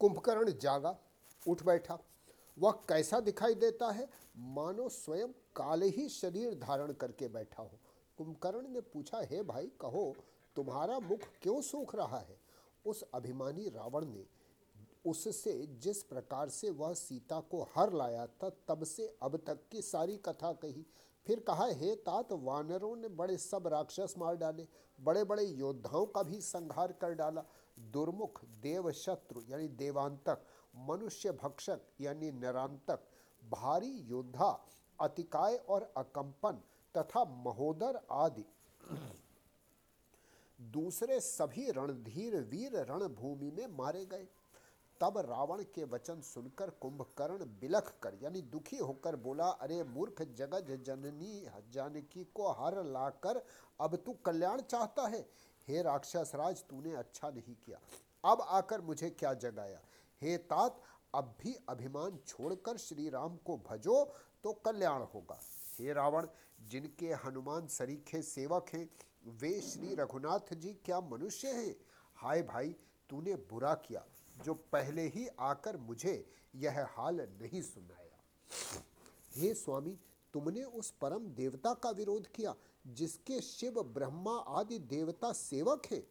कुंभकर्ण जागा, उठ बैठा। वह कैसा दिखाई देता है? मानो स्वयं काले ही शरीर धारण करके बैठा हो। कुंभकर्ण ने पूछा, हे भाई, कहो, तुम्हारा मुख क्यों सूख रहा है? उस अभिमानी रावण ने उससे जिस प्रकार से वह सीता को हर लाया था तब से अब तक की सारी कथा कही। फिर कहा, हे तात, वानरों ने बड़े सब राक्षस मार डाले बड़े बड़े योद्धाओं का भी संहार कर डाला। दुर्मुख देव शत्रु यानी देवांतक, मनुष्य भक्षक, यानी नरांतक, भारी योद्धा, अतिकाय और अकंपन तथा महोदर आदि। दूसरे सभी रणधीर वीर रणभूमि में मारे गए। तब रावण के वचन सुनकर कुंभकर्ण बिलख कर, यानी दुखी होकर बोला, अरे मूर्ख जगज जननी, जानकी को हर लाकर अब तू कल्याण चाहता है? हे राक्षस राज, तूने अच्छा नहीं किया। अब आकर मुझे क्या जगाया? हे तात, अब भी अभिमान छोड़कर श्री राम को भजो तो कल्याण होगा। हे रावण, जिनके हनुमान सरीखे सेवक हैं, वे श्री रघुनाथ जी क्या मनुष्य हैं? हाय भाई, तूने बुरा किया, जो पहले ही आकर मुझे यह हाल नहीं सुनाया। हे स्वामी, तुमने उस परम देवता का विरोध किया जिसके शिव ब्रह्मा आदि देवता सेवक हैं।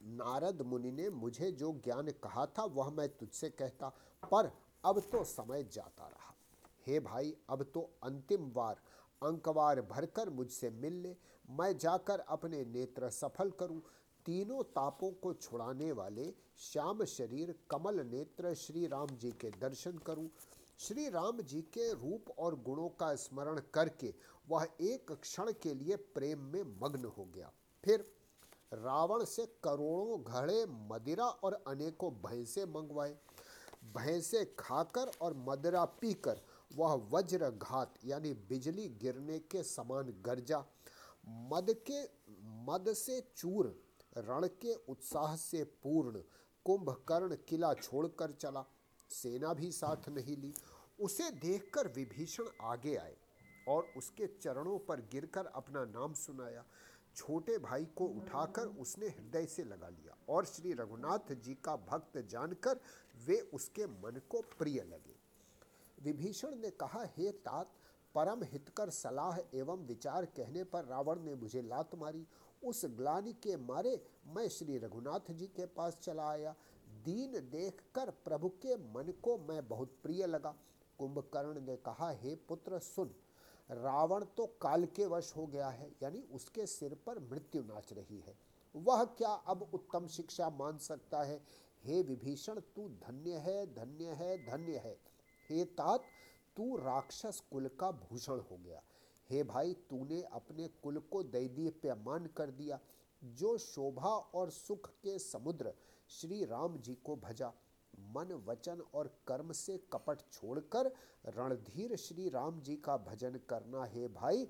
नारद मुनि ने मुझे जो ज्ञान कहा था, वह मैं तुझसे कहता, पर अब तो समय जाता रहा। हे भाई, अब तो अंतिम वार, अंकवार भरकर मुझसे मिल ले। मैं जाकर अपने नेत्र सफल करूँ। तीनों तापों को छुड़ाने वाले श्याम शरीर, कमल नेत्र श्री राम जी के दर्शन करूँ। श्री राम जी के रूप और गुणों का स्मरण करके वह एक क्षण के लिए प्रेम में मग्न हो गया। फिर रावण से करोड़ों घड़े मदिरा और अनेकों भैंसे मंगवाए। भैंसे खाकर और मदिरा पीकर वह वज्र घात यानी बिजली गिरने के समान गर्जा, मद के, मद से चूर, रण के उत्साह से पूर्ण, कुंभकर्ण किला छोड़कर चला। सेना भी साथ नहीं ली। उसे देखकर विभीषण आगे आए और उसके चरणों पर गिरकर अपना नाम सुनाया। छोटे भाई को उठाकर उसने हृदय से लगा लिया और श्री रघुनाथ जी का भक्त जानकर वे उसके मन को प्रिय लगे। विभीषण ने कहा, हे तात, परम हितकर सलाह एवं विचार कहने पर रावण ने मुझे लात मारी। उस ग्लानि के मारे मैं श्री रघुनाथ जी के पास चला आया। दीन देखकर प्रभु के मन को मैं बहुत प्रिय लगा। कुंभकर्ण ने कहा, हे पुत्र, सुन। रावण तो काल के वश हो गया है, यानी उसके सिर पर मृत्यु नाच रही है। वह क्या अब उत्तम शिक्षा मान सकता है? हे विभीषण, तू धन्य है धन्य है धन्य है। हे तात, तू राक्षस कुल का भूषण हो गया। हे भाई, तूने अपने कुल को दैदीप्यमान कर दिया। जो शोभा और सुख के समुद्र श्री राम जी को भजा मन, वचन और कर्म से कपट छोड़कर रणधीर श्री राम जी का भजन करना है, भाई।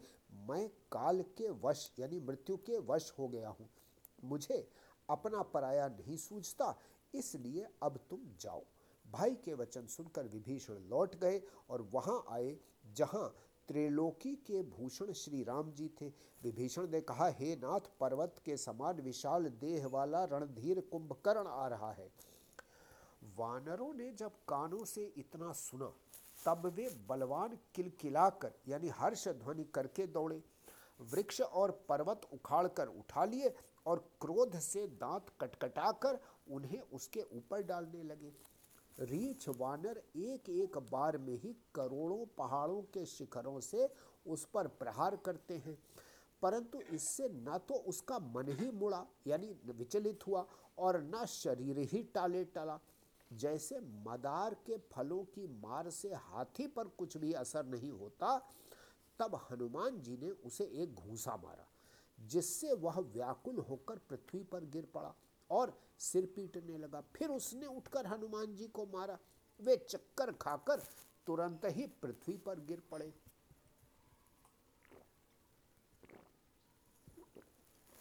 मैं काल के वश, यानी मृत्यु के वश हो गया हूँ। मुझे अपना पराया नहीं सूझता, इसलिए अब तुम जाओ। भाई के वचन सुनकर विभीषण लौट गए और वहाँ आए, जहाँ त्रिलोकी के भूषण श्री राम जी थे। विभीषण ने कहा, हे नाथ, पर्वत के समान विशाल देह वाला रणधीर कुंभकर्ण आ रहा है। वानरों ने जब कानों से इतना सुना, तब वे बलवान किलकिलाकर, यानी हर्ष ध्वनि करके दौड़े। वृक्ष और पर्वत उखाड़कर उठा लिए और क्रोध से दांत कटकटाकर उन्हें उसके ऊपर डालने लगे। रीछ वानर एक एक बार में ही करोड़ों पहाड़ों के शिखरों से उस पर प्रहार करते हैं। परंतु इससे न तो उसका मन ही मुड़ा, यानी विचलित हुआ और न शरीर ही टाले टला। जैसे मदार के फलों की मार से हाथी पर कुछ भी असर नहीं होता, तब हनुमान जी ने उसे एक घूसा मारा, जिससे वह व्याकुल होकर पृथ्वी पर गिर पड़ा और सिर पीटने लगा। फिर उसने उठकर हनुमान जी को मारा। वे चक्कर खाकर तुरंत ही पृथ्वी पर गिर पड़े।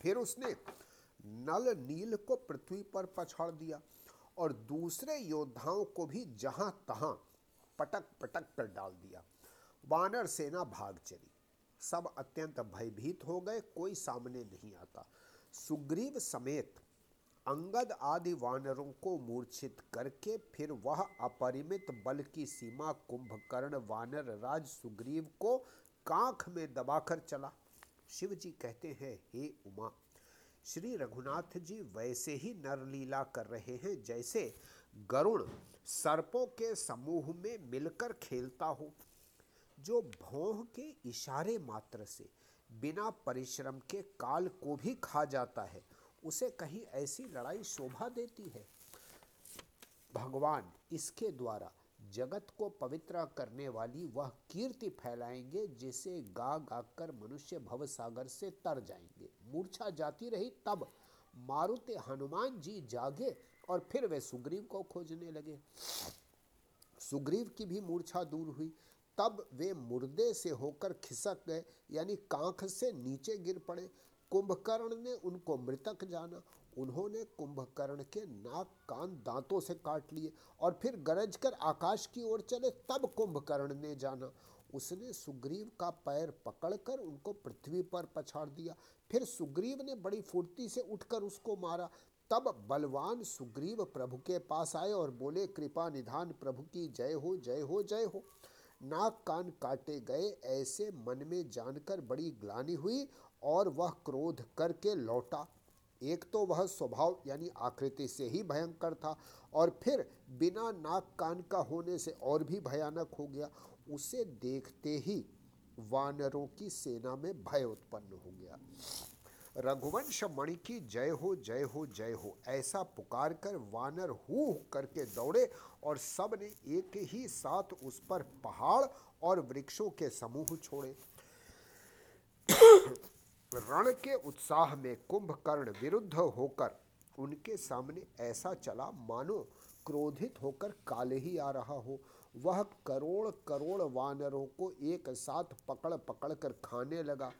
फिर उसने नल नील को पृथ्वी पर पछाड़ दिया। और दूसरे योद्धाओं को भी जहाँ तहां पटक पटक कर डाल दिया। वानर सेना भाग चली। सब अत्यंत भयभीत हो गए, कोई सामने नहीं आता। सुग्रीव समेत अंगद आदि वानरों को मूर्छित करके फिर वह अपरिमित बल की सीमा कुंभकर्ण वानर राज सुग्रीव को कांख में दबाकर चला। शिव जी कहते हैं, हे उमा श्री रघुनाथ जी वैसे ही नरलीला कर रहे हैं, जैसे गरुण सर्पों के समूह में मिलकर खेलता हो। जो भौह के इशारे मात्र से, बिना परिश्रम के काल को भी खा जाता है, उसे कहीं ऐसी लड़ाई शोभा देती है। भगवान इसके द्वारा जगत को पवित्र करने वाली वह कीर्ति फैलाएँगे, जिसे गा गा कर मनुष्य भव सागर से तर जाएँगे। मूर्छा जाती रही, तब मारुति हनुमान जी जागे और फिर वे सुग्रीव को खोजने लगे। सुग्रीव की भी मूर्छा दूर हुई। तब वे मुर्दे से होकर खिसक गए, यानी कांख से नीचे गिर पड़े। कुंभकर्ण ने उनको मृतक जाना। उन्होंने कुंभकर्ण के नाक कान दांतों से काट लिए और फिर गरज कर आकाश की ओर चले, तब कुंभकर्ण ने जाना। उसने सुग्रीव का पैर पकड़कर उनको पृथ्वी पर पछाड़ दिया। फिर सुग्रीव ने बड़ी फुर्ती से उठकर उसको मारा। तब बलवान सुग्रीव प्रभु के पास आए और बोले, कृपा निधान प्रभु की, जय हो जय हो जय हो। नाक कान काटे गए, ऐसे मन में जानकर बड़ी ग्लानी हुई और वह क्रोध करके लौटा। एक तो वह स्वभाव यानी आकृति से ही भयंकर था और फिर बिना नाक कान का होने से और भी भयानक हो गया। उसे देखते ही वानरों की सेना में भय उत्पन्न हो गया। रघुवंश मणि की जय हो जय हो जय हो, ऐसा पुकार कर वानर हु करके दौड़े और सबने एक ही साथ उस पर पहाड़ और वृक्षों के समूह छोड़े। रण के उत्साह में कुंभकर्ण विरुद्ध होकर उनके सामने ऐसा चला, मानो क्रोधित होकर काले ही आ रहा हो। वह करोड़ करोड़ वानरों को एक साथ पकड़ पकड़ कर खाने लगा।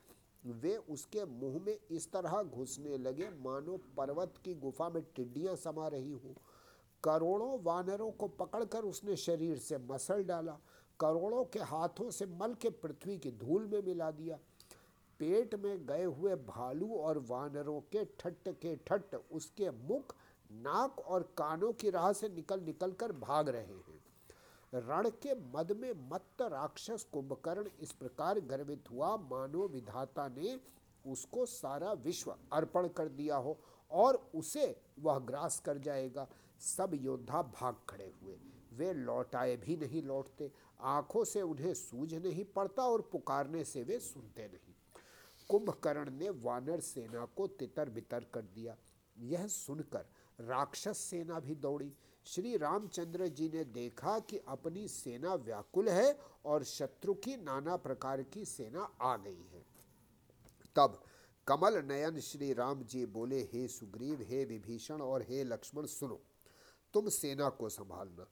वे उसके मुँह में इस तरह घुसने लगे, मानो पर्वत की गुफा में टिड्डियाँ समा रही हों। करोड़ों वानरों को पकड़कर उसने शरीर से मसल डाला, करोड़ों के हाथों से मल के पृथ्वी की धूल में मिला दिया। पेट में गए हुए भालू और वानरों के ठट्ट के ठट्ट उसके मुख, नाक और कानों की राह से निकल निकल कर भाग रहे हैं। रण के मद में मत्त राक्षस कुंभकर्ण इस प्रकार गर्वित हुआ, मानो विधाता ने उसको सारा विश्व अर्पण कर दिया हो और उसे वह ग्रास कर जाएगा। सब योद्धा भाग खड़े हुए। वे लौटाए भी नहीं लौटते। आँखों से उन्हें सूझ नहीं पड़ता और पुकारने से वे सुनते नहीं। कुंभकर्ण ने वानर सेना को तितर बितर कर दिया। यह सुनकर राक्षस सेना भी दौड़ी। श्री रामचंद्र जी ने देखा कि अपनी सेना व्याकुल है और शत्रु की नाना प्रकार की सेना आ गई है। तब कमल नयन श्री राम जी बोले, हे सुग्रीव, हे विभीषण और हे लक्ष्मण, सुनो, तुम सेना को संभालना।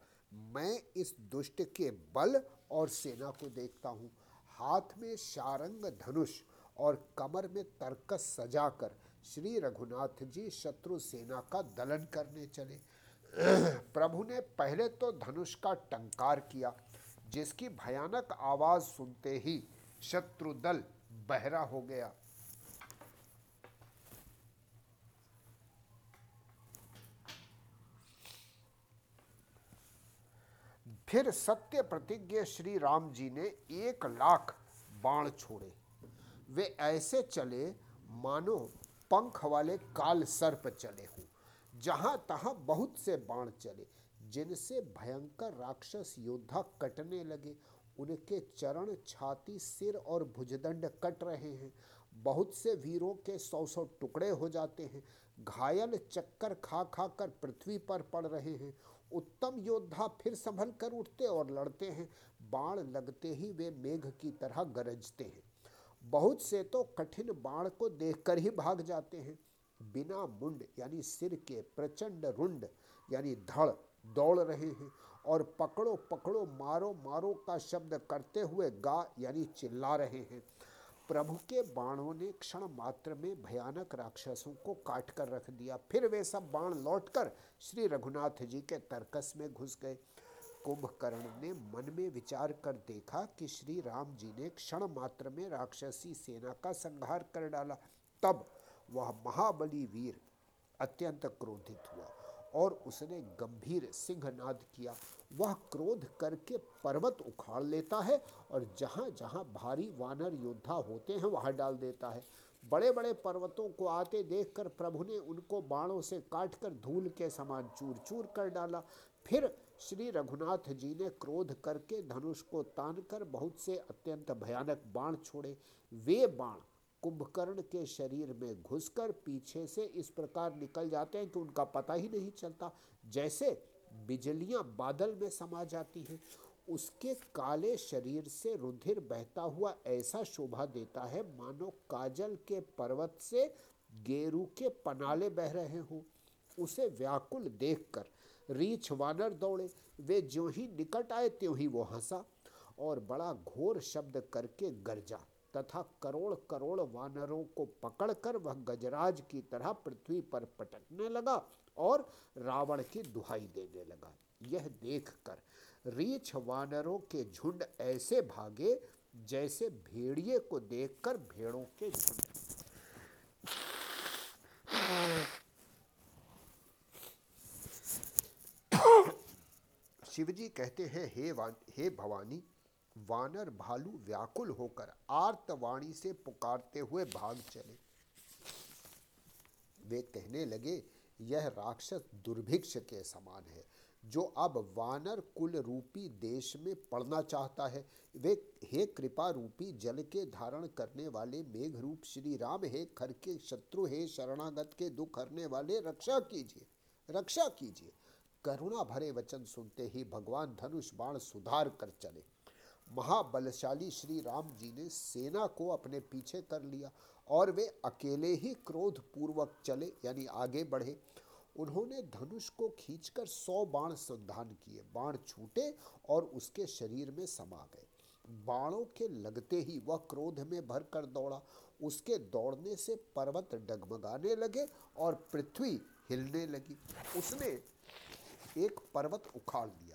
मैं इस दुष्ट के बल और सेना को देखता हूँ। हाथ में शारंग धनुष और कमर में तर्कस सजाकर श्री रघुनाथ जी शत्रु सेना का दलन करने चले। प्रभु ने पहले तो धनुष का टंकार किया, जिसकी भयानक आवाज़ सुनते ही शत्रु दल बहरा हो गया। फिर सत्य प्रतिज्ञ श्री राम जी ने एक लाख बाण छोड़े। वे ऐसे चले, मानो पंख वाले काल सर्प चले हों। जहाँ तहां बहुत से बाण चले, जिनसे भयंकर राक्षस योद्धा कटने लगे। उनके चरण छाती, सिर और भुजदंड कट रहे हैं। बहुत से वीरों के सौ सौ टुकड़े हो जाते हैं। घायल चक्कर खा खा कर पृथ्वी पर पड़ रहे हैं। उत्तम योद्धा फिर संभल कर उठते और लड़ते हैं। बाण लगते ही वे मेघ की तरह गरजते हैं। बहुत से तो कठिन बाण को देखकर ही भाग जाते हैं। बिना मुंड, यानी सिर के प्रचंड रुंड, यानी धड़ दौड़ रहे हैं और पकड़ो पकड़ो, मारो मारो का शब्द करते हुए गा, यानी चिल्ला रहे हैं। प्रभु के बाणों ने क्षण मात्र में भयानक राक्षसों को काट कर रख दिया। फिर वे सब बाण लौटकर श्री रघुनाथ जी के तर्कस में घुस गए। कुंभकर्ण ने मन में विचार कर देखा कि श्री राम जी ने क्षण मात्र में राक्षसी सेना का संहार कर डाला। तब वह महाबली वीर अत्यंत क्रोधित हुआ और उसने गंभीर सिंहनाद किया। वह क्रोध करके पर्वत उखाड़ लेता है और जहाँ जहाँ भारी वानर योद्धा होते हैं, वहाँ डाल देता है। बड़े बड़े पर्वतों को आते देखकर प्रभु ने उनको बाणों से काटकर धूल के समान चूर चूर कर डाला। फिर श्री रघुनाथ जी ने क्रोध करके धनुष को तान कर बहुत से अत्यंत भयानक बाण छोड़े। वे बाण कुंभकर्ण के शरीर में घुसकर पीछे से इस प्रकार निकल जाते हैं कि उनका पता ही नहीं चलता। जैसे बिजलियाँ बादल में समा जाती हैं, उसके काले शरीर से रुधिर बहता हुआ ऐसा शोभा देता है मानो काजल के पर्वत से गेरू के पनाले बह रहे हों। उसे व्याकुल देखकर रीछ वानर दौड़े। वे जो ही निकट आए, त्यों ही वो हंसा और बड़ा घोर शब्द करके गरजा। तथा करोड़ करोड़ वानरों को पकड़कर वह गजराज की तरह पृथ्वी पर पटकने लगा और रावण की दुहाई देने लगा। यह देखकर रीछ वानरों के झुंड ऐसे भागे जैसे भेड़िए को देखकर भेड़ों के झुंड। शिवजी कहते हैं, हे हे भवानी वानर भालू व्याकुल होकर आर्तवाणी से पुकारते हुए भाग चले। वे कहने लगे, यह राक्षस दुर्भिक्ष के समान है, जो अब वानर कुल रूपी देश में पड़ना चाहता है। वे हे कृपा रूपी जल के धारण करने वाले मेघ रूप श्री राम हे खर के शत्रु हे शरणागत के दुख हरने वाले, रक्षा कीजिए रक्षा कीजिए। करुणा भरे वचन सुनते ही भगवान धनुष बाण सुधार कर चले। महाबलशाली श्री राम जी ने सेना को अपने पीछे कर लिया और वे अकेले ही क्रोध पूर्वक चले, यानी आगे बढ़े। उन्होंने धनुष को खींचकर सौ बाण संधान किए। बाण छूटे और उसके शरीर में समा गए। बाणों के लगते ही वह क्रोध में भर कर दौड़ा। उसके दौड़ने से पर्वत डगमगाने लगे और पृथ्वी हिलने लगी। उसने एक पर्वत उखाड़ लिया।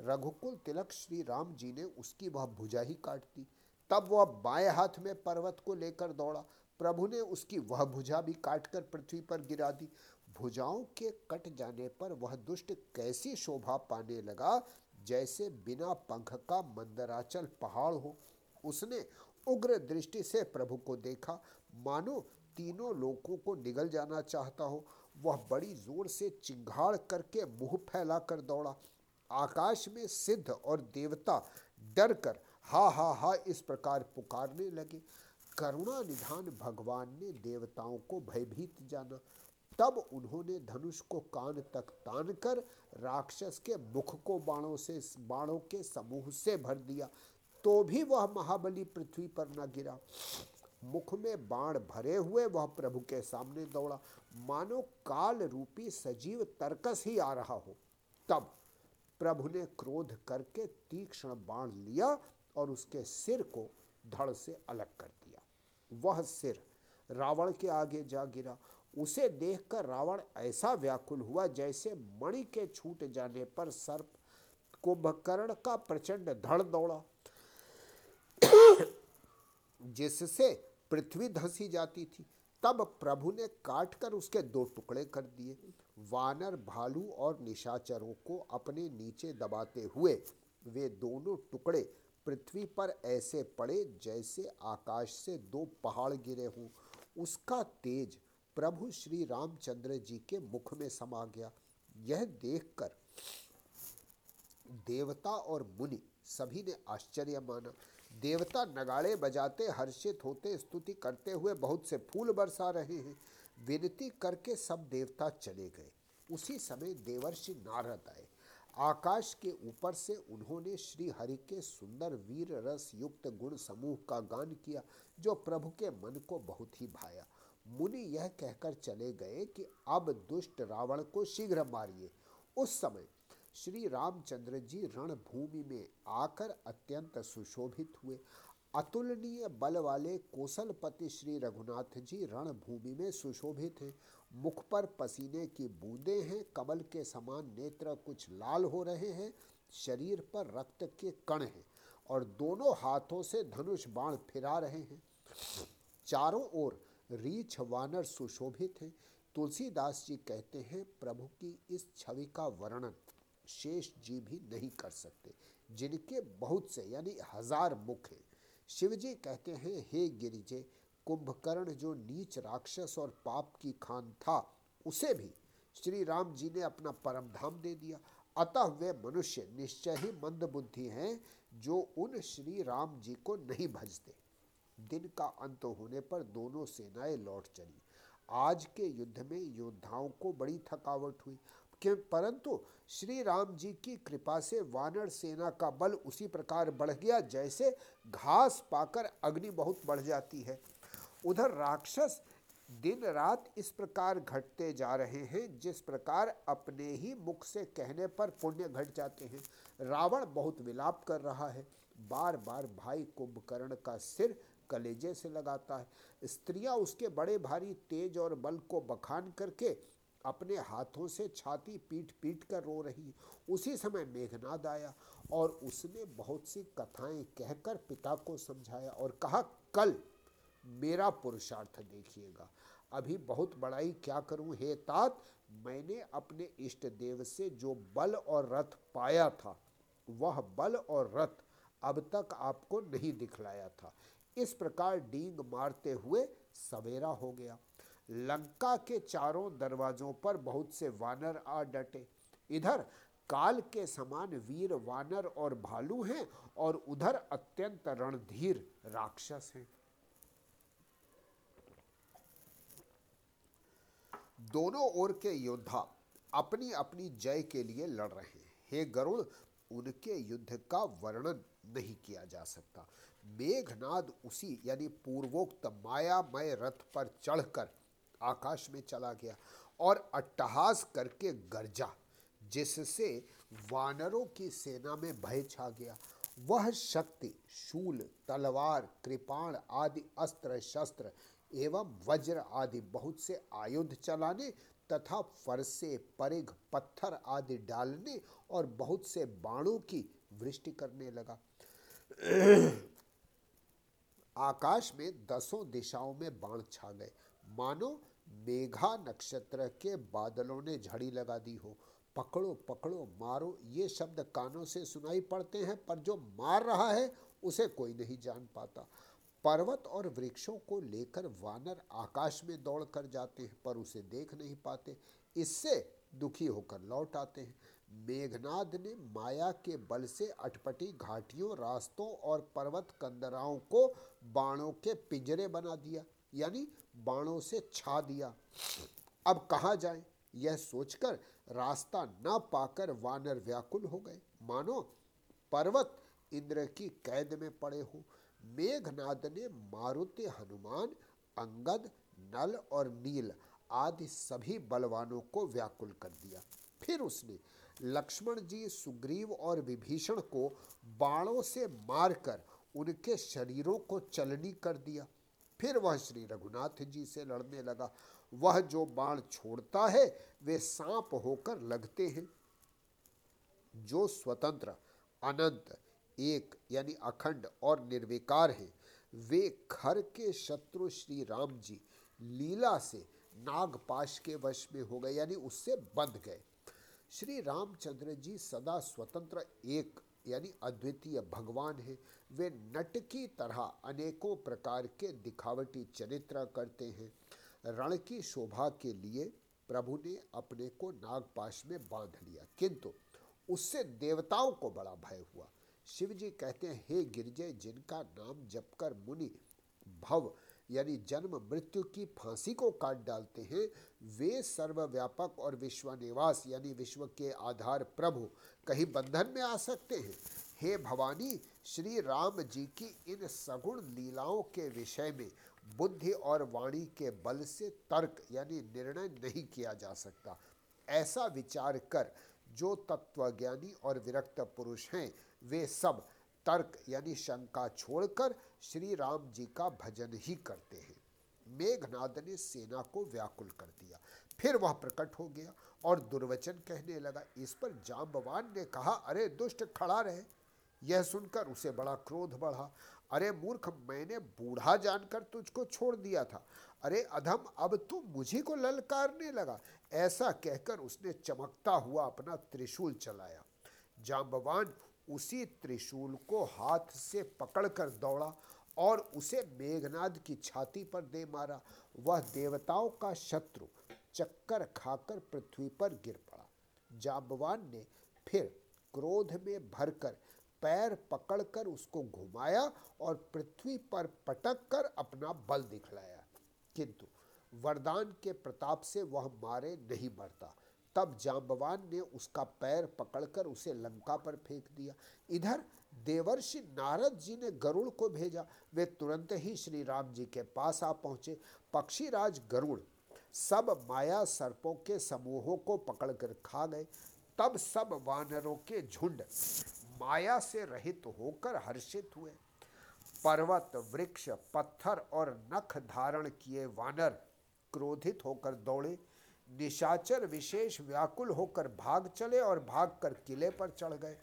रघुकुल तिलक श्री राम जी ने उसकी वह भुजा ही काट दी। तब वह बाएँ हाथ में पर्वत को लेकर दौड़ा। प्रभु ने उसकी वह भुजा भी काटकर पृथ्वी पर गिरा दी। भुजाओं के कट जाने पर वह दुष्ट कैसी शोभा पाने लगा जैसे बिना पंख का मंदराचल पहाड़ हो। उसने उग्र दृष्टि से प्रभु को देखा। मानो तीनों लोगों को निगल जाना चाहता हो। वह बड़ी ज़ोर से चिंगाड़ करके मुँह फैला कर दौड़ा। आकाश में सिद्ध और देवता डर कर हा हा हा इस प्रकार पुकारने लगे। करुणा निधान भगवान ने देवताओं को भयभीत जाना। तब उन्होंने धनुष को कान तक तान कर राक्षस के मुख को बाणों से, बाणों के समूह से भर दिया। तो भी वह महाबली पृथ्वी पर न गिरा। मुख में बाण भरे हुए वह प्रभु के सामने दौड़ा। मानो काल रूपी सजीव तर्कस ही आ रहा हो। तब प्रभु ने क्रोध करके तीक्ष्ण बाण लिया और उसके सिर को धड़ से अलग कर दिया। वह सिर रावण के आगे जा गिरा। उसे देखकर रावण ऐसा व्याकुल हुआ जैसे मणि के छूट जाने पर सर्प कुंभकर्ण का प्रचंड धड़ दौड़ा। जिससे पृथ्वी धंसी जाती थी। तब प्रभु ने काट कर उसके दो टुकड़े कर दिए। वानर, भालू और निशाचरों को अपने नीचे दबाते हुए वे दोनों टुकड़े पृथ्वी पर ऐसे पड़े जैसे आकाश से दो पहाड़ गिरे हों। उसका तेज प्रभु श्री रामचंद्र जी के मुख में समा गया। यह देखकर देवता और मुनि सभी ने आश्चर्य माना। देवता नगाड़े बजाते, हर्षित होते, स्तुति करते हुए बहुत से फूल बरसा रहे हैं। विनती करके सब देवता चले गए। उसी समय देवर्षि नारद आए। आकाश के ऊपर से उन्होंने श्री हरि के सुंदर वीर रस युक्त गुण समूह का गान किया, जो प्रभु के मन को बहुत ही भाया। मुनि यह कहकर चले गए कि, अब दुष्ट रावण को शीघ्र मारिए। उस समय श्री रामचंद्र जी रणभूमि में आकर अत्यंत सुशोभित हुए। अतुलनीय बल वाले कौशलपति श्री रघुनाथ जी रणभूमि में सुशोभित हैं। मुख पर पसीने की बूंदें हैं। कमल के समान नेत्र कुछ लाल हो रहे हैं। शरीर पर रक्त के कण हैं और दोनों हाथों से धनुष बाण फिरा रहे हैं। चारों ओर रीछ वानर सुशोभित हैं। तुलसीदास जी कहते हैं, प्रभु की इस छवि का वर्णन शेष जी भी नहीं कर सकते, जिनके बहुत से, यानी हज़ार मुख हैं। शिव जी कहते हैं, हे गिरिजे, कुंभकर्ण जो नीच राक्षस और पाप की खान था, उसे भी श्री राम जी ने अपना परम धाम दे दिया। अतः वे मनुष्य निश्चय ही मंद बुद्धि हैं, जो उन श्री राम जी को नहीं भजते। दिन का अंत होने पर दोनों सेनाएँ लौट चली। आज के युद्ध में योद्धाओं को बड़ी थकावट हुई। कि, परंतु श्री राम जी की कृपा से वानर सेना का बल उसी प्रकार बढ़ गया जैसे घास पाकर अग्नि बहुत बढ़ जाती है। उधर राक्षस दिन रात इस प्रकार घटते जा रहे हैं, जिस प्रकार अपने ही मुख से कहने पर पुण्य घट जाते हैं। रावण बहुत विलाप कर रहा है। बार बार भाई कुंभकर्ण का सिर कलेजे से लगाता है। स्त्रियाँ उसके बड़े भारी तेज और बल को बखान करके अपने हाथों से छाती पीट पीट कर रो रही। उसी समय मेघनाद आया और उसने बहुत सी कथाएँ कहकर पिता को समझाया और कहा, कल मेरा पुरुषार्थ देखिएगा। अभी बहुत बड़ाई क्या करूँ? हे तात, मैंने अपने इष्ट देव से जो बल और रथ पाया था, वह बल और रथ अब तक आपको नहीं दिखलाया था। इस प्रकार डींग मारते हुए सवेरा हो गया। लंका के चारों दरवाजों पर बहुत से वानर आ डटे। इधर काल के समान वीर वानर और भालू हैं और उधर अत्यंत रणधीर राक्षस हैं। दोनों ओर के योद्धा अपनी अपनी जय के लिए लड़ रहे हैं। हे गरुड़, उनके युद्ध का वर्णन नहीं किया जा सकता। मेघनाद उसी, यानी पूर्वोक्त मायामय रथ पर चढ़कर आकाश में चला गया और अट्टहास करके गरजा, जिससे वानरों की सेना में भय छा गया। वह शक्ति, शूल, तलवार, कृपाण आदि, अस्त्र, शस्त्र एवं वज्र आदि बहुत से आयुध चलाने तथा फरसे, परिघ, पत्थर आदि डालने और बहुत से बाणों की वृष्टि करने लगा। आकाश में दसों दिशाओं में बाण छा गए। मानो मेघा नक्षत्र के बादलों ने झड़ी लगा दी हो। पकड़ो पकड़ो, मारो, ये शब्द कानों से सुनाई पड़ते हैं, पर जो मार रहा है, उसे कोई नहीं जान पाता। पर्वत और वृक्षों को लेकर वानर आकाश में दौड़ कर जाते हैं, पर उसे देख नहीं पाते। इससे दुखी होकर लौट आते हैं। मेघनाद ने माया के बल से अटपटी घाटियों, रास्तों और पर्वत कंदराओं को बाणों के पिंजरे बना दिया। यानी बाणों से छा दिया। अब कहाँ जाए? यह सोचकर रास्ता न पाकर वानर व्याकुल हो गए। मानो, पर्वत इंद्र की कैद में पड़े हो। मेघनाद ने मारुति, हनुमान, अंगद, नल और नील आदि सभी बलवानों को व्याकुल कर दिया। फिर उसने लक्ष्मण जी, सुग्रीव और विभीषण को बाणों से मारकर उनके शरीरों को चलनी कर दिया। फिर वह श्री रघुनाथ जी से लड़ने लगा। वह जो बाण छोड़ता है, वे सांप होकर लगते हैं। जो स्वतंत्र, अनंत, एक यानी अखंड और निर्विकार हैं, वे खर के शत्रु श्री राम जी लीला से नागपाश के वश में हो गए, यानी उससे बंध गए। श्री रामचंद्र जी सदा स्वतंत्र, एक यानी अद्वितीय भगवान है। वे नट की तरह अनेकों प्रकार के दिखावटी चरित्र करते हैं। रण की शोभा के लिए प्रभु ने अपने को नागपाश में बाँध लिया। किंतु उससे देवताओं को बड़ा भय हुआ। शिव जी कहते हैं, हे गिरजे, जिनका नाम जपकर मुनि भव यानी जन्म मृत्यु की फांसी को काट डालते हैं, वे सर्वव्यापक और विश्वनिवास, यानी विश्व के आधार प्रभु, कहीं बंधन में आ सकते हैं। हे भवानी, श्री राम जी की इन सगुण लीलाओं के विषय में बुद्धि और वाणी के बल से तर्क, यानी निर्णय नहीं किया जा सकता। ऐसा विचार कर जो तत्वज्ञानी और विरक्त पुरुष हैं, वे सब तर्क यानी शंका छोड़कर श्री राम जी का भजन ही करते हैं। मेघनाद ने सेना को व्याकुल कर दिया। फिर वह प्रकट हो गया और दुर्वचन कहने लगा, इस पर जाम्बवान ने कहा, अरे दुष्ट खड़ा रहे। यह सुनकर उसे बड़ा क्रोध बढ़ा। अरे मूर्ख, मैंने बूढ़ा जानकर तुझको छोड़ दिया था। अरे अधम, अब तू मुझे को ललकारने लगा। ऐसा कहकर उसने चमकता हुआ अपना त्रिशूल चलाया। जाम्बवान उसी त्रिशूल को हाथ से पकड़कर दौड़ा और उसे मेघनाद की छाती पर दे मारा। वह देवताओं का शत्रु चक्कर खाकर पृथ्वी पर गिर पड़ा। जाम्बवान ने फिर क्रोध में भरकर पैर पकड़कर उसको घुमाया और पृथ्वी पर पटक कर अपना बल दिखलाया। किंतु वरदान के प्रताप से वह मारे नहीं मरता। तब जाम्बवान ने उसका पैर पकड़कर उसे लंका पर फेंक दिया। इधर देवर्षि नारद जी ने गरुड़ को भेजा। वे तुरंत ही श्री राम जी के पास आ पहुँचे। पक्षीराज गरुड़ सब माया सर्पों के समूहों को पकड़कर खा गए। तब सब वानरों के झुंड माया से रहित होकर हर्षित हुए। पर्वत, वृक्ष, पत्थर और नख धारण किए वानर क्रोधित होकर दौड़े। निशाचर विशेष व्याकुल होकर भाग चले और भागकर किले पर चढ़ गए।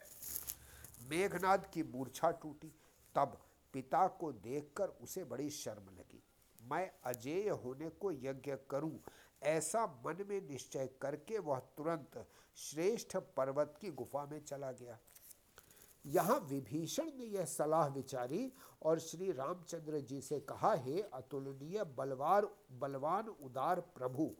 मेघनाद की मूर्छा टूटी। तब पिता को देखकर उसे बड़ी शर्म लगी। मैं अजेय होने को यज्ञ करूँ, ऐसा मन में निश्चय करके वह तुरंत श्रेष्ठ पर्वत की गुफा में चला गया। यहाँ विभीषण ने यह सलाह विचारी और श्री रामचंद्र जी से कहा, हे अतुलनीय बलवार, बलवान उदार प्रभु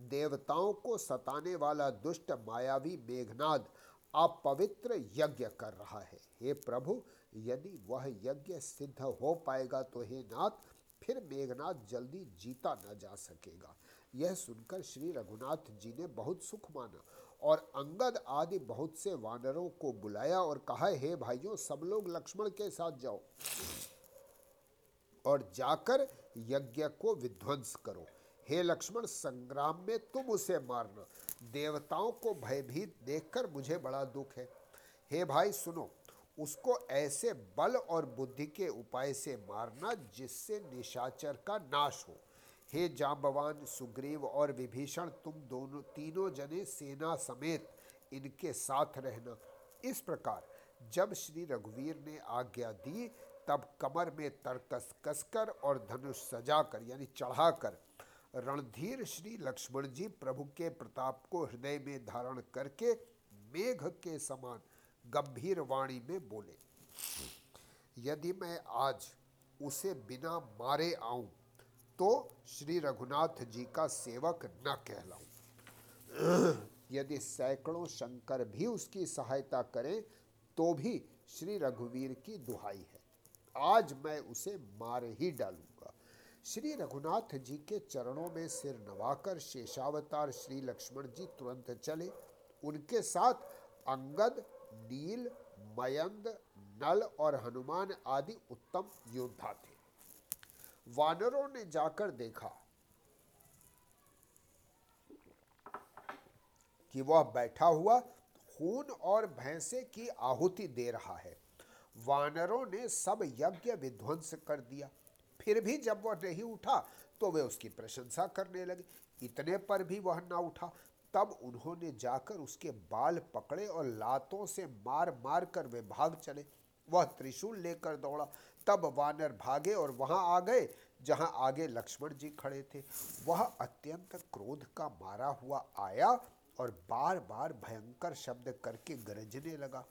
देवताओं को सताने वाला दुष्ट मायावी मेघनाद अपवित्र यज्ञ कर रहा है। हे प्रभु, यदि वह यज्ञ सिद्ध हो पाएगा तो हे नाथ, फिर मेघनाथ जल्दी जीता न जा सकेगा। यह सुनकर श्री रघुनाथ जी ने बहुत सुख माना और अंगद आदि बहुत से वानरों को बुलाया और कहा, हे भाइयों, सब लोग लक्ष्मण के साथ जाओ। और जाकर यज्ञ को विध्वंस करो। हे लक्ष्मण, संग्राम में तुम उसे मारना। देवताओं को भयभीत देखकर मुझे बड़ा दुख है। हे भाई, सुनो, उसको ऐसे बल और बुद्धि के उपाय से मारना जिससे निशाचर का नाश हो। हे जाम्बवान सुग्रीव और विभीषण, तुम दोनों, तीनों जने सेना समेत इनके साथ रहना। इस प्रकार जब श्री रघुवीर ने आज्ञा दी तब कमर में तरकस कसकर और धनुष सजाकर, यानी चढ़ाकर, रणधीर श्री लक्ष्मण जी प्रभु के प्रताप को हृदय में धारण करके मेघ के समान गंभीर वाणी में बोले, यदि मैं आज उसे बिना मारे आऊँ तो श्री रघुनाथ जी का सेवक न कहलाऊं। यदि सैकड़ों शंकर भी उसकी सहायता करें तो भी श्री रघुवीर की दुहाई है। आज मैं उसे मार ही डालूँगा। श्री रघुनाथ जी के चरणों में सिर नवाकर शेषावतार श्री लक्ष्मण जी तुरंत चले। उनके साथ अंगद, नील, मयंद, नल और हनुमान आदि उत्तम योद्धा थे। वानरों ने जाकर देखा कि वह बैठा हुआ खून और भैंसे की आहुति दे रहा है। वानरों ने सब यज्ञ विध्वंस कर दिया। फिर भी जब वह नहीं उठा तो वे उसकी प्रशंसा करने लगे। इतने पर भी वह ना उठा। तब उन्होंने जाकर उसके बाल पकड़े और लातों से मार मार कर वे भाग चले। वह त्रिशूल लेकर दौड़ा। तब वानर भागे और वहाँ आ गए, जहाँ आगे लक्ष्मण जी खड़े थे। वह अत्यंत क्रोध का मारा हुआ आया और बार बार भयंकर शब्द करके गरजने लगा।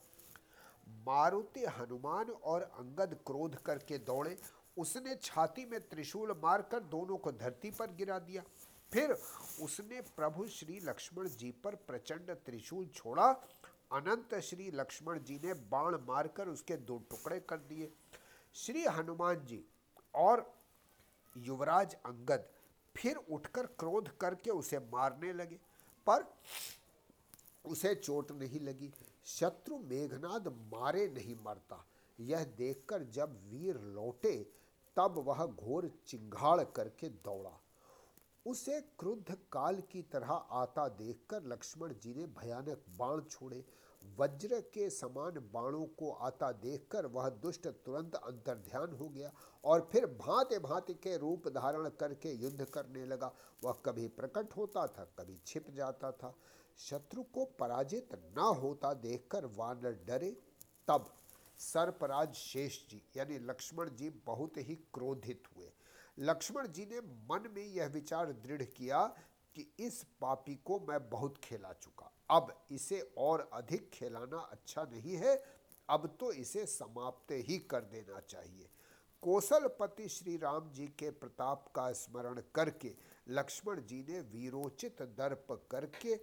मारुति हनुमान और अंगद क्रोध करके दौड़े। उसने छाती में त्रिशूल मारकर दोनों को धरती पर गिरा दिया। फिर उसने प्रभु श्री लक्ष्मण जी पर प्रचंड त्रिशूल छोड़ा। अनंत श्री लक्ष्मण जी ने बाण मारकर उसके दो टुकड़े कर दिए। श्री हनुमान जी और युवराज अंगद फिर उठकर क्रोध करके उसे मारने लगे, पर उसे चोट नहीं लगी। शत्रु मेघनाद मारे नहीं मरता। यह देखकर जब वीर लौटे, तब वह घोर चिंगाड़ करके दौड़ा। उसे क्रुद्ध काल की तरह आता देखकर लक्ष्मण जी ने भयानक बाण छोड़े। वज्र के समान बाणों को आता देखकर वह दुष्ट तुरंत अंतर्ध्यान हो गया और फिर भांति भांति के रूप धारण करके युद्ध करने लगा। वह कभी प्रकट होता था, कभी छिप जाता था। शत्रु को पराजित न होता देखकर वानर डरे, तब सर्पराज शेष जी, यानी लक्ष्मण जी बहुत ही क्रोधित हुए। लक्ष्मण जी ने मन में यह विचार दृढ़ किया कि इस पापी को मैं बहुत खेला चुका। अब इसे और अधिक खेलाना अच्छा नहीं है, अब तो इसे समाप्त ही कर देना चाहिए। कौशलपति श्री राम जी के प्रताप का स्मरण करके लक्ष्मण जी ने वीरोचित दर्प करके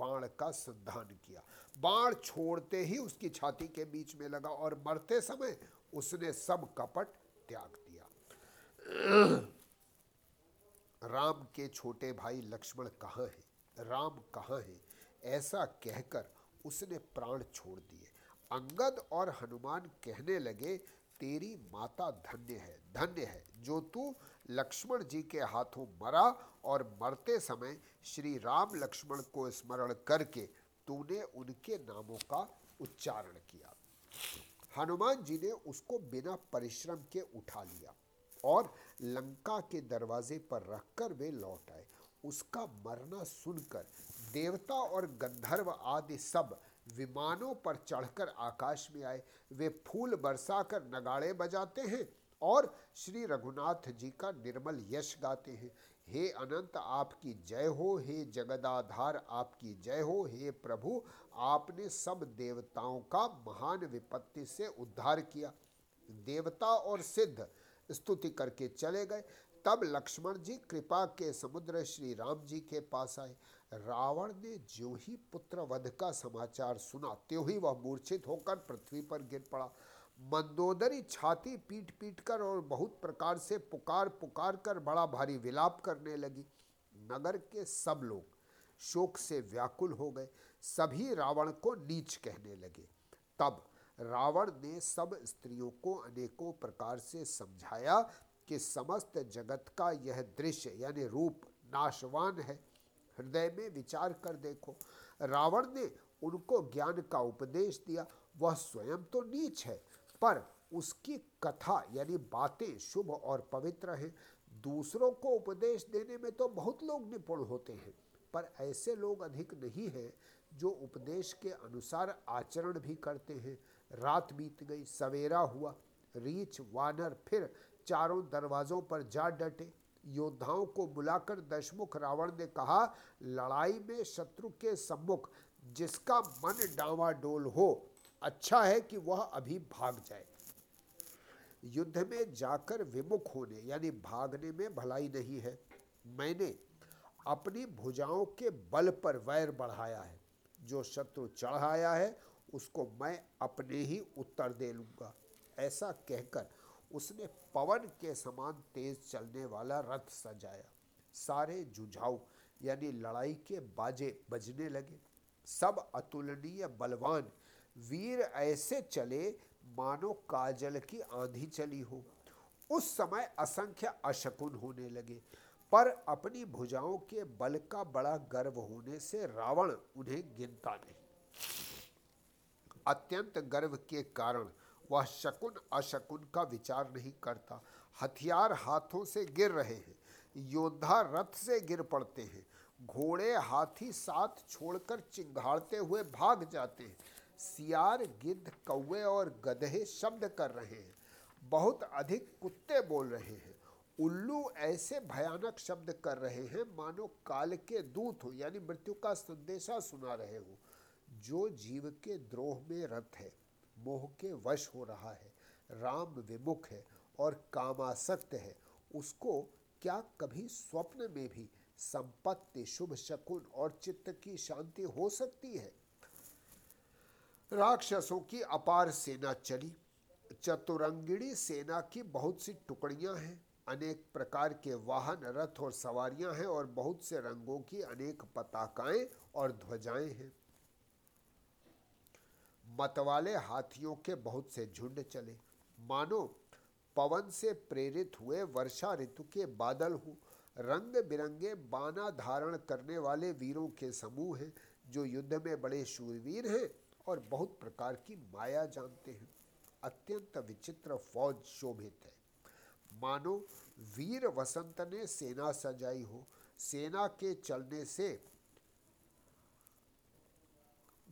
बाण का संधान किया। बाण छोड़ते ही उसकी छाती के बीच में लगा और मरते समय उसने सब कपट त्याग दिया। राम के छोटे भाई लक्ष्मण कहाँ हैं? राम कहाँ हैं? ऐसा कहकर उसने प्राण छोड़ दिए। अंगद और हनुमान कहने लगे तेरी माता धन्य है धन्य है। जो तू लक्ष्मण जी के हाथों मरा और मरते समय श्री राम लक्ष्मण को स्मरण करके तूने उनके नामों का उच्चारण किया। हनुमान जी ने उसको बिना परिश्रम के उठा लिया और लंका के दरवाजे पर रखकर वे लौट आए। उसका मरना सुनकर देवता और गंधर्व आदि सब विमानों पर चढ़कर आकाश में आए। वे फूल बरसाकर नगाड़े बजाते हैं और श्री रघुनाथ जी का निर्मल यश गाते हैं। हे अनंत, आपकी जय हो। हे जगदाधार, आपकी जय हो। हे प्रभु, आपने सब देवताओं का महान विपत्ति से उद्धार किया। देवता और सिद्ध स्तुति करके चले गए। तब लक्ष्मण जी कृपा के समुद्र श्री राम जी के पास आए। रावण ने जो ही पुत्र वध का समाचार सुना, त्यों ही वह मूर्छित होकर पृथ्वी पर गिर पड़ा। मंदोदरी छाती पीट पीट कर और बहुत प्रकार से पुकार पुकार कर बड़ा भारी विलाप करने लगी। नगर के सब लोग शोक से व्याकुल हो गए। सभी रावण को नीच कहने लगे। तब रावण ने सब स्त्रियों को अनेकों प्रकार से समझाया कि समस्त जगत का यह दृश्य, यानी रूप, नाशवान है। हृदय में विचार कर देखो। रावण ने उनको ज्ञान का उपदेश दिया। वह स्वयं तो नीच है, पर उसकी कथा यानी बातें शुभ और पवित्र हैं। दूसरों को उपदेश देने में तो बहुत लोग निपुण होते हैं, पर ऐसे लोग अधिक नहीं हैं जो उपदेश के अनुसार आचरण भी करते हैं। रात बीत गई, सवेरा हुआ, रीछ, वानर फिर चारों दरवाजों पर जा डटे। योद्धाओं को बुलाकर दशमुख रावण ने कहा, लड़ाई में शत्रु के सम्मुख जिसका मन डावाडोल हो अच्छा है कि वह अभी भाग जाए। युद्ध में जाकर विमुख होने, यानी भागने में भलाई नहीं है। मैंने अपनी भुजाओं के बल पर वैर बढ़ाया है। जो शत्रु चढ़ाया है, उसको मैं अपने ही उत्तर दे लूँगा। ऐसा कहकर उसने पवन के समान तेज चलने वाला रथ सजाया। सारे जुझाऊ यानी लड़ाई के बाजे बजने लगे। सब अतुलनीय, बलवान, वीर ऐसे चले मानो काजल की आंधी चली हो। उस समय असंख्य अशकुन होने लगे, पर अपनी भुजाओं के बल का बड़ा गर्व होने से रावण उन्हें गिनता नहीं। अत्यंत गर्व के कारण वह शकुन अशकुन का विचार नहीं करता। हथियार हाथों से गिर रहे हैं, योद्धा रथ से गिर पड़ते हैं, घोड़े हाथी साथ छोड़कर चिंगाड़ते हुए भाग जाते हैं। सियार, गिद्ध, कौवे और गधे शब्द कर रहे हैं। बहुत अधिक कुत्ते बोल रहे हैं। उल्लू ऐसे भयानक शब्द कर रहे हैं, मानो काल के दूत हो, यानी मृत्यु का संदेशा सुना रहे हो। जो जीव के द्रोह में रत है। मोह के वश हो रहा है। राम विमुख है और कामासक्त है। उसको क्या कभी स्वप्न में भी संपत्ति, शुभ शकुन और चित्त की शांति हो सकती है? राक्षसों की अपार सेना चली। चतुरंगिणी सेना की बहुत सी टुकड़ियाँ हैं। अनेक प्रकार के वाहन, रथ और सवारियाँ हैं और बहुत से रंगों की अनेक पताकाएँ और ध्वजाएँ हैं। मतवाले हाथियों के बहुत से झुंड चले। मानो, पवन से प्रेरित हुए वर्षा ऋतु के बादल हो। रंग बिरंगे बाना धारण करने वाले वीरों के समूह हैं, जो युद्ध में बड़े शूरवीर हैं और बहुत प्रकार की माया जानते हैं। अत्यंत विचित्र फौज शोभित है। मानो, वीर वसंत ने सेना सजाई हो। सेना के चलने से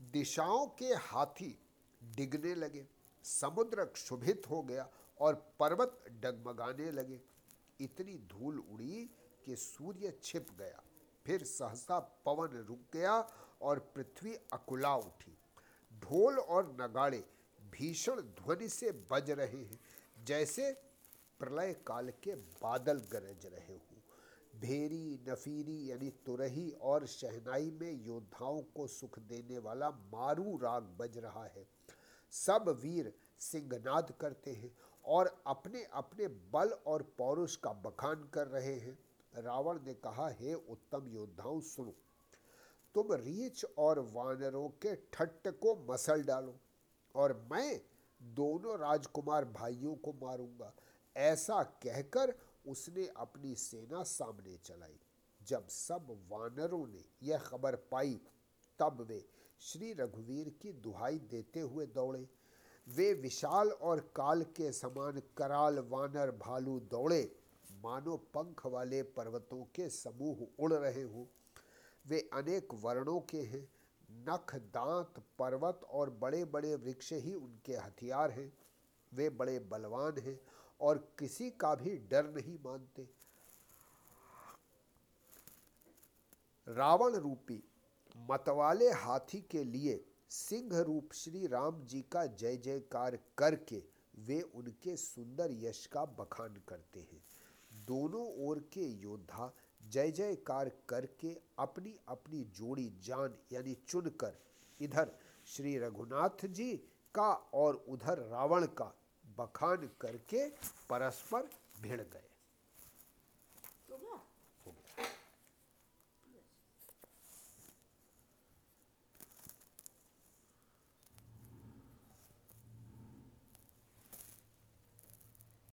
दिशाओं के हाथी डिगने लगे, समुद्र क्षुभित हो गया और पर्वत डगमगाने लगे। इतनी धूल उड़ी कि सूर्य छिप गया। फिर सहसा पवन रुक गया और पृथ्वी अकुला उठी। ढोल और नगाड़े भीषण ध्वनि से बज रहे हैं, जैसे प्रलय काल के बादल गरज रहे हो। भेरी, नफीरी, यानी तुरही और शहनाई में योद्धाओं को सुख देने वाला मारू राग बज रहा है। सब वीर सिंहनाद करते हैं और अपने अपने बल और पौरुष का बखान कर रहे हैं। रावण ने कहा, हे उत्तम योद्धाओं, सुनो। तुम रीछ और वानरों के ठट्ट को मसल डालो और मैं दोनों राजकुमार भाइयों को मारूँगा। ऐसा कहकर उसने अपनी सेना सामने चलाई। जब सब वानरों ने यह खबर पाई, तब वे श्री रघुवीर की दुहाई देते हुए दौड़े। वे विशाल और काल के समान कराल वानर भालू दौड़े। मानो पंख वाले पर्वतों के समूह उड़ रहे हों। वे अनेक वर्णों के हैं। नख, दांत, पर्वत और बड़े बड़े वृक्ष ही उनके हथियार हैं। वे बड़े बलवान हैं। और किसी का भी डर नहीं मानते। रावण रूपी मतवाले हाथी के लिए सिंह रूप श्री राम जी का जय जयकार करके वे उनके सुंदर यश का बखान करते हैं। दोनों ओर के योद्धा जय जयकार करके अपनी अपनी जोड़ी जान यानी चुनकर इधर श्री रघुनाथ जी का और उधर रावण का बखान करके परस्पर भिड़ गए।